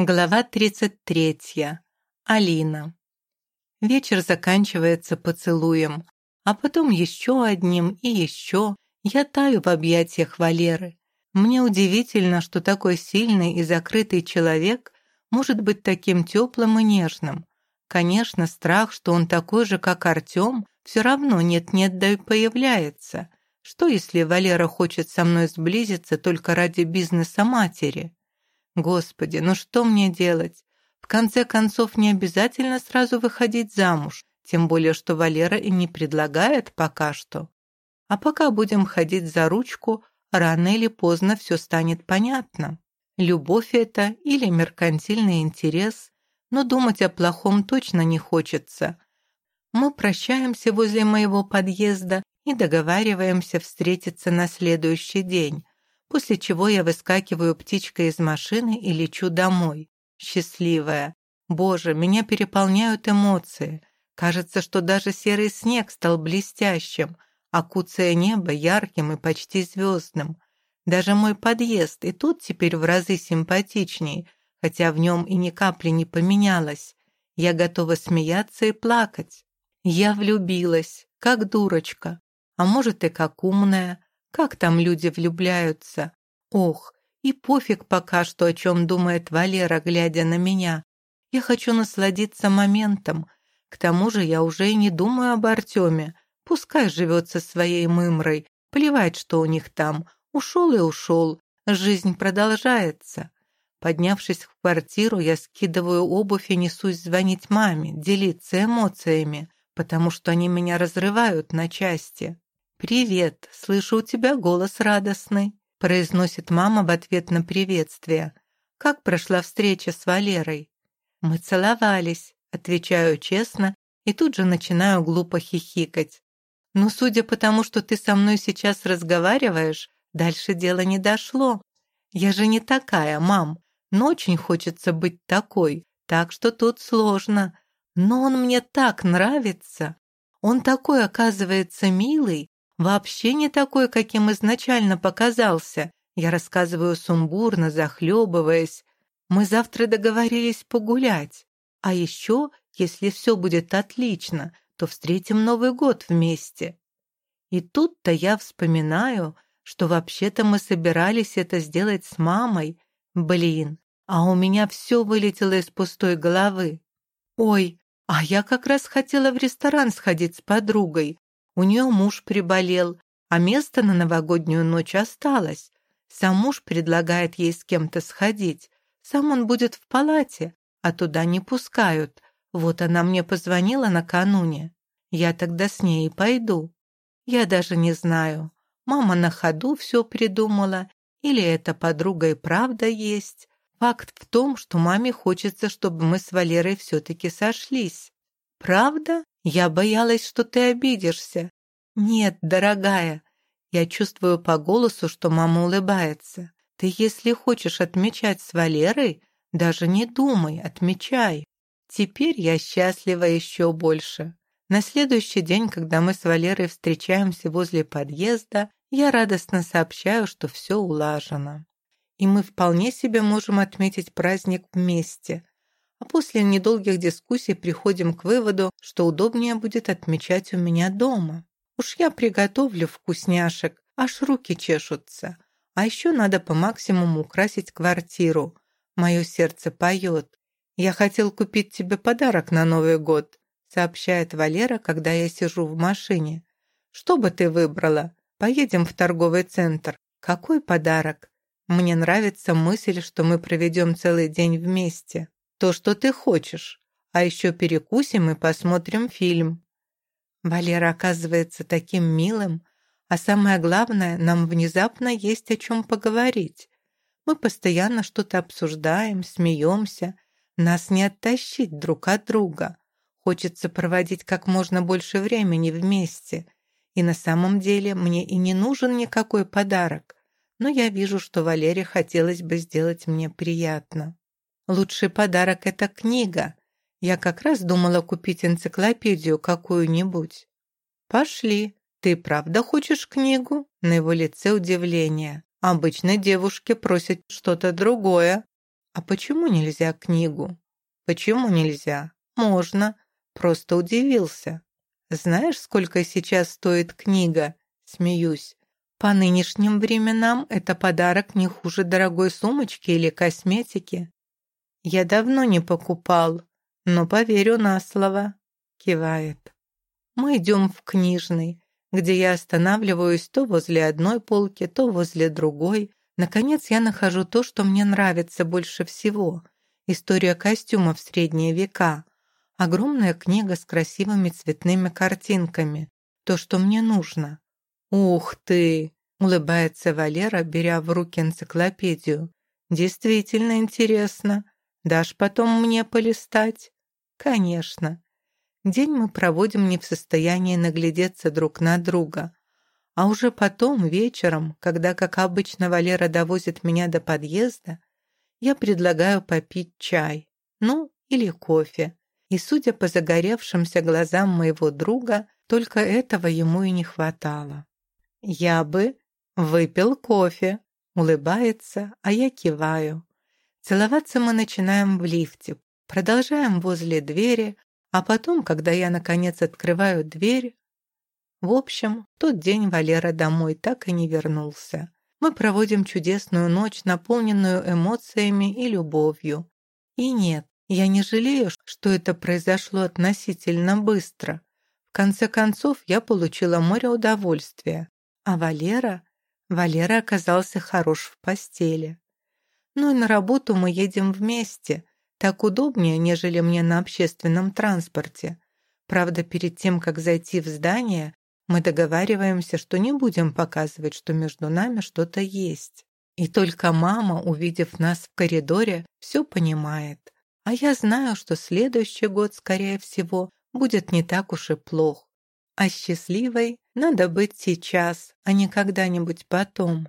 Глава 33. Алина. Вечер заканчивается поцелуем, а потом еще одним и еще. Я таю в объятиях Валеры. Мне удивительно, что такой сильный и закрытый человек может быть таким теплым и нежным. Конечно, страх, что он такой же, как Артем, все равно нет-нет, да и появляется. Что, если Валера хочет со мной сблизиться только ради бизнеса матери? Господи, ну что мне делать? В конце концов, не обязательно сразу выходить замуж, тем более, что Валера и не предлагает пока что. А пока будем ходить за ручку, рано или поздно все станет понятно. Любовь это или меркантильный интерес, но думать о плохом точно не хочется. Мы прощаемся возле моего подъезда и договариваемся встретиться на следующий день, после чего я выскакиваю птичкой из машины и лечу домой. Счастливая. Боже, меня переполняют эмоции. Кажется, что даже серый снег стал блестящим, а куцое небо ярким и почти звездным. Даже мой подъезд и тут теперь в разы симпатичней, хотя в нем и ни капли не поменялось. Я готова смеяться и плакать. Я влюбилась, как дурочка, а может и как умная, как там люди влюбляются? Ох, и пофиг пока что, о чем думает Валера, глядя на меня. Я хочу насладиться моментом. К тому же я уже и не думаю об Артеме. Пускай живет со своей мымрой. Плевать, что у них там. Ушел и ушел. Жизнь продолжается. Поднявшись в квартиру, я скидываю обувь и несусь звонить маме, делиться эмоциями, потому что они меня разрывают на части. «Привет, слышу у тебя голос радостный», — произносит мама в ответ на приветствие. «Как прошла встреча с Валерой?» «Мы целовались», — отвечаю честно и тут же начинаю глупо хихикать. «Ну, судя по тому, что ты со мной сейчас разговариваешь, дальше дело не дошло. Я же не такая, мам, но очень хочется быть такой, так что тут сложно. Но он мне так нравится. Он такой, оказывается, милый, Вообще не такой, каким изначально показался. Я рассказываю сумбурно, захлебываясь. Мы завтра договорились погулять. А еще, если все будет отлично, то встретим Новый год вместе. И тут-то я вспоминаю, что вообще-то мы собирались это сделать с мамой. Блин, а у меня все вылетело из пустой головы. Ой, а я как раз хотела в ресторан сходить с подругой, у нее муж приболел, а место на новогоднюю ночь осталось. Сам муж предлагает ей с кем-то сходить. Сам он будет в палате, а туда не пускают. Вот она мне позвонила накануне. Я тогда с ней и пойду. Я даже не знаю, мама на ходу все придумала, или эта подруга и правда есть. Факт в том, что маме хочется, чтобы мы с Валерой все-таки сошлись. Правда? Я боялась, что ты обидишься. Нет, дорогая. Я чувствую по голосу, что мама улыбается. Ты, если хочешь отмечать с Валерой, даже не думай, отмечай. Теперь я счастлива еще больше. На следующий день, когда мы с Валерой встречаемся возле подъезда, я радостно сообщаю, что все улажено. И мы вполне себе можем отметить праздник вместе, а после недолгих дискуссий приходим к выводу, что удобнее будет отмечать у меня дома. Уж я приготовлю вкусняшек, аж руки чешутся. А еще надо по максимуму украсить квартиру. Мое сердце поет. «Я хотел купить тебе подарок на Новый год», сообщает Валера, когда я сижу в машине. «Что бы ты выбрала? Поедем в торговый центр. Какой подарок? Мне нравится мысль, что мы проведем целый день вместе» то, что ты хочешь. А еще перекусим и посмотрим фильм». Валера оказывается таким милым, а самое главное, нам внезапно есть о чем поговорить. Мы постоянно что-то обсуждаем, смеемся. Нас не оттащить друг от друга. Хочется проводить как можно больше времени вместе. И на самом деле мне и не нужен никакой подарок. Но я вижу, что Валере хотелось бы сделать мне приятно. Лучший подарок — это книга. Я как раз думала купить энциклопедию какую-нибудь. Пошли. Ты правда хочешь книгу? На его лице удивление. Обычно девушки просят что-то другое. «А почему нельзя книгу?» «Почему нельзя?» «Можно». Просто удивился. «Знаешь, сколько сейчас стоит книга?» Смеюсь. «По нынешним временам это подарок не хуже дорогой сумочки или косметики». «Я давно не покупал, но поверю на слово», — кивает. Мы идем в книжный, где я останавливаюсь то возле одной полки, то возле другой. Наконец я нахожу то, что мне нравится больше всего. История костюмов средние века. Огромная книга с красивыми цветными картинками. То, что мне нужно. «Ух ты!» — улыбается Валера, беря в руки энциклопедию. «Действительно интересно. Дашь потом мне полистать?» «Конечно». День мы проводим не в состоянии наглядеться друг на друга. А уже потом, вечером, когда, как обычно, Валера довозит меня до подъезда, я предлагаю попить чай, ну, или кофе. И, судя по загоревшимся глазам моего друга, только этого ему и не хватало. «Я бы выпил кофе», — улыбается, а я киваю. Целоваться мы начинаем в лифте, продолжаем возле двери, а потом, когда я, наконец, открываю дверь... В общем, тот день Валера домой так и не вернулся. Мы проводим чудесную ночь, наполненную эмоциями и любовью. И нет, я не жалею, что это произошло относительно быстро. В конце концов, я получила море удовольствия. А Валера... Валера оказался хорош в постели. Ну и на работу мы едем вместе, так удобнее, нежели мне на общественном транспорте. Правда, перед тем, как зайти в здание, мы договариваемся, что не будем показывать, что между нами что-то есть. И только мама, увидев нас в коридоре, все понимает. А я знаю, что следующий год, скорее всего, будет не так уж и плох. А счастливой надо быть сейчас, а не когда-нибудь потом.